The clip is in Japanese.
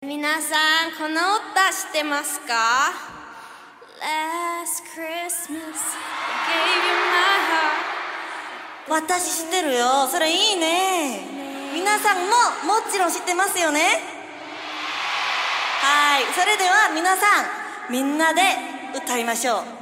皆さんこの歌知ってますか？Last Christmas gave you my heart. 私知ってるよ。それいいね。皆さんももちろん知ってますよね？はい。それでは皆さんみんなで歌いましょう。